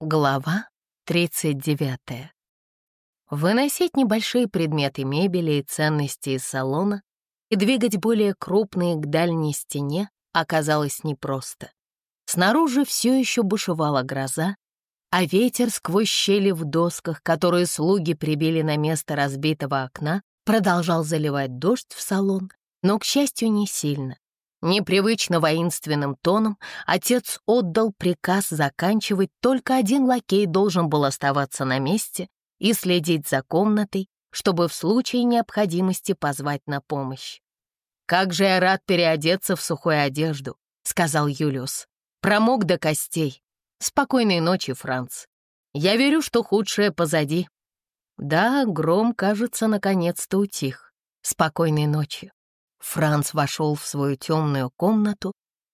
Глава 39. Выносить небольшие предметы мебели и ценности из салона и двигать более крупные к дальней стене оказалось непросто. Снаружи все еще бушевала гроза, а ветер сквозь щели в досках, которые слуги прибили на место разбитого окна, продолжал заливать дождь в салон, но, к счастью, не сильно. Непривычно воинственным тоном отец отдал приказ заканчивать, только один лакей должен был оставаться на месте и следить за комнатой, чтобы в случае необходимости позвать на помощь. «Как же я рад переодеться в сухую одежду», — сказал Юлиус. «Промок до костей. Спокойной ночи, Франц. Я верю, что худшее позади». Да, гром, кажется, наконец-то утих. Спокойной ночи. Франц вошел в свою темную комнату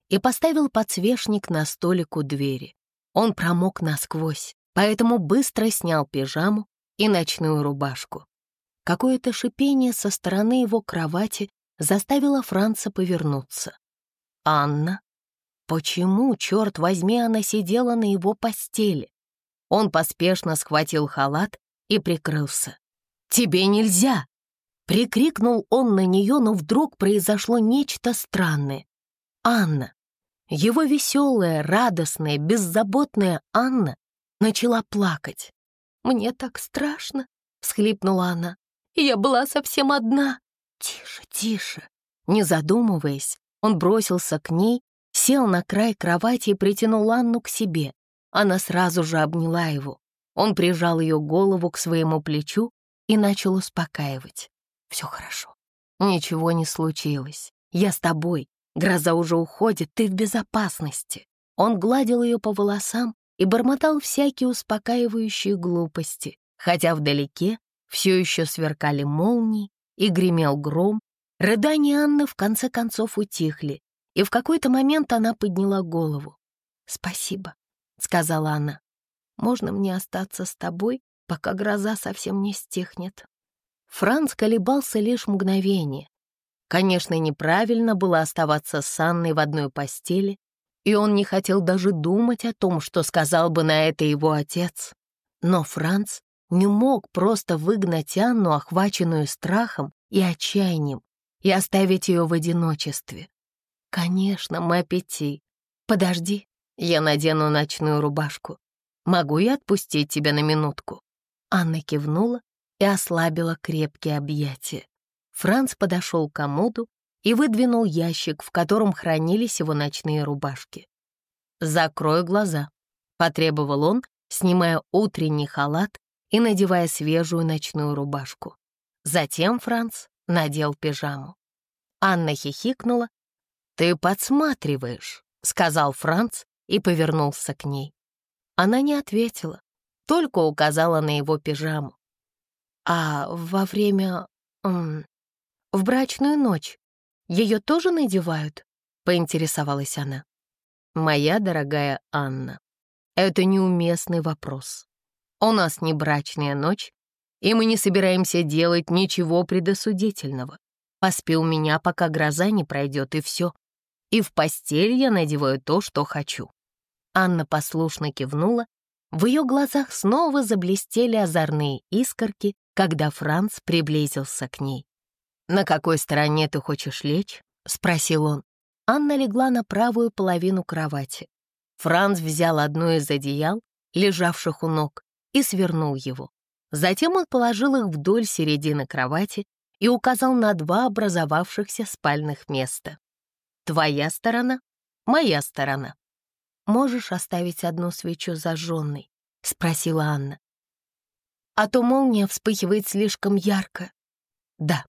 и поставил подсвечник на столик у двери. Он промок насквозь, поэтому быстро снял пижаму и ночную рубашку. Какое-то шипение со стороны его кровати заставило Франца повернуться. «Анна? Почему, черт возьми, она сидела на его постели?» Он поспешно схватил халат и прикрылся. «Тебе нельзя!» Прикрикнул он на нее, но вдруг произошло нечто странное. Анна, его веселая, радостная, беззаботная Анна начала плакать. «Мне так страшно», — всхлипнула она. «Я была совсем одна». «Тише, тише». Не задумываясь, он бросился к ней, сел на край кровати и притянул Анну к себе. Она сразу же обняла его. Он прижал ее голову к своему плечу и начал успокаивать. Все хорошо. Ничего не случилось. Я с тобой. Гроза уже уходит, ты в безопасности. Он гладил ее по волосам и бормотал всякие успокаивающие глупости, хотя вдалеке все еще сверкали молнии и гремел гром. Рыдания Анны в конце концов утихли, и в какой-то момент она подняла голову. «Спасибо», — сказала она. «Можно мне остаться с тобой, пока гроза совсем не стихнет?» Франц колебался лишь мгновение. Конечно, неправильно было оставаться с Анной в одной постели, и он не хотел даже думать о том, что сказал бы на это его отец. Но Франц не мог просто выгнать Анну, охваченную страхом и отчаянием, и оставить ее в одиночестве. «Конечно, Мэппети. Подожди, я надену ночную рубашку. Могу я отпустить тебя на минутку?» Анна кивнула и ослабила крепкие объятия. Франц подошел к комоду и выдвинул ящик, в котором хранились его ночные рубашки. «Закрой глаза», — потребовал он, снимая утренний халат и надевая свежую ночную рубашку. Затем Франц надел пижаму. Анна хихикнула. «Ты подсматриваешь», — сказал Франц и повернулся к ней. Она не ответила, только указала на его пижаму. А во время... М, в брачную ночь ее тоже надевают?» — поинтересовалась она. «Моя дорогая Анна, это неуместный вопрос. У нас не брачная ночь, и мы не собираемся делать ничего предосудительного. Поспи у меня, пока гроза не пройдет, и все. И в постель я надеваю то, что хочу». Анна послушно кивнула, в ее глазах снова заблестели озорные искорки, когда Франц приблизился к ней. «На какой стороне ты хочешь лечь?» — спросил он. Анна легла на правую половину кровати. Франц взял одно из одеял, лежавших у ног, и свернул его. Затем он положил их вдоль середины кровати и указал на два образовавшихся спальных места. «Твоя сторона, моя сторона». «Можешь оставить одну свечу зажженной?» — спросила Анна а то молния вспыхивает слишком ярко. Да,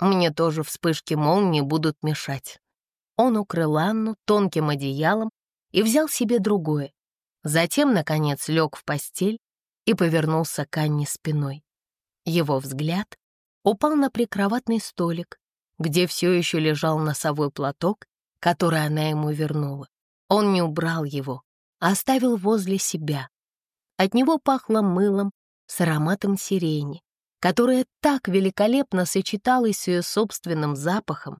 мне тоже вспышки молнии будут мешать. Он укрыл Анну тонким одеялом и взял себе другое. Затем, наконец, лег в постель и повернулся к Анне спиной. Его взгляд упал на прикроватный столик, где все еще лежал носовой платок, который она ему вернула. Он не убрал его, а оставил возле себя. От него пахло мылом с ароматом сирени, которая так великолепно сочеталась с ее собственным запахом.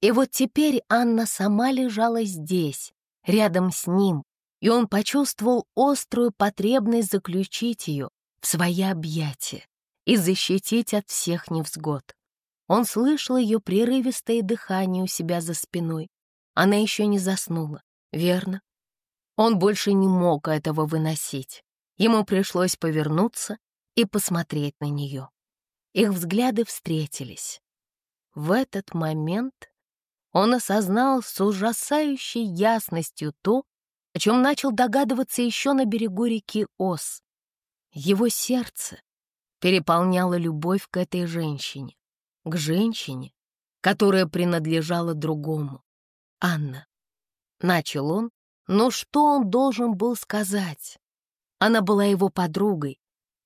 И вот теперь Анна сама лежала здесь, рядом с ним, и он почувствовал острую потребность заключить ее в свои объятия и защитить от всех невзгод. Он слышал ее прерывистое дыхание у себя за спиной. Она еще не заснула, верно? Он больше не мог этого выносить. Ему пришлось повернуться и посмотреть на нее. Их взгляды встретились. В этот момент он осознал с ужасающей ясностью то, о чем начал догадываться еще на берегу реки Ос. Его сердце переполняло любовь к этой женщине, к женщине, которая принадлежала другому. Анна. Начал он, но что он должен был сказать? Она была его подругой,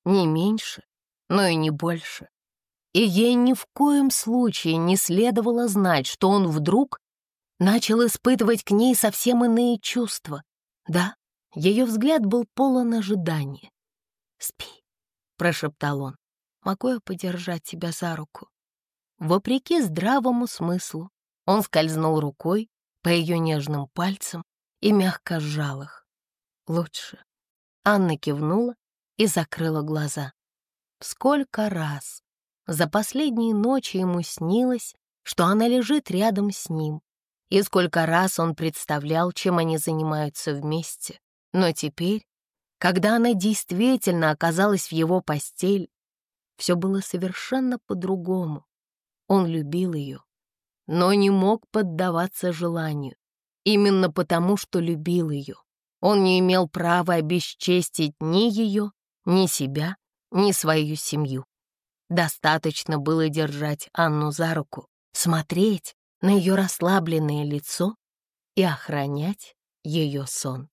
не меньше, но и не больше. И ей ни в коем случае не следовало знать, что он вдруг начал испытывать к ней совсем иные чувства. Да, ее взгляд был полон ожидания. «Спи», — прошептал он, — «могу я подержать тебя за руку?» Вопреки здравому смыслу, он скользнул рукой по ее нежным пальцам и мягко сжал их. «Лучше». Анна кивнула и закрыла глаза. Сколько раз за последние ночи ему снилось, что она лежит рядом с ним, и сколько раз он представлял, чем они занимаются вместе. Но теперь, когда она действительно оказалась в его постель, все было совершенно по-другому. Он любил ее, но не мог поддаваться желанию, именно потому, что любил ее. Он не имел права обесчестить ни ее, ни себя, ни свою семью. Достаточно было держать Анну за руку, смотреть на ее расслабленное лицо и охранять ее сон.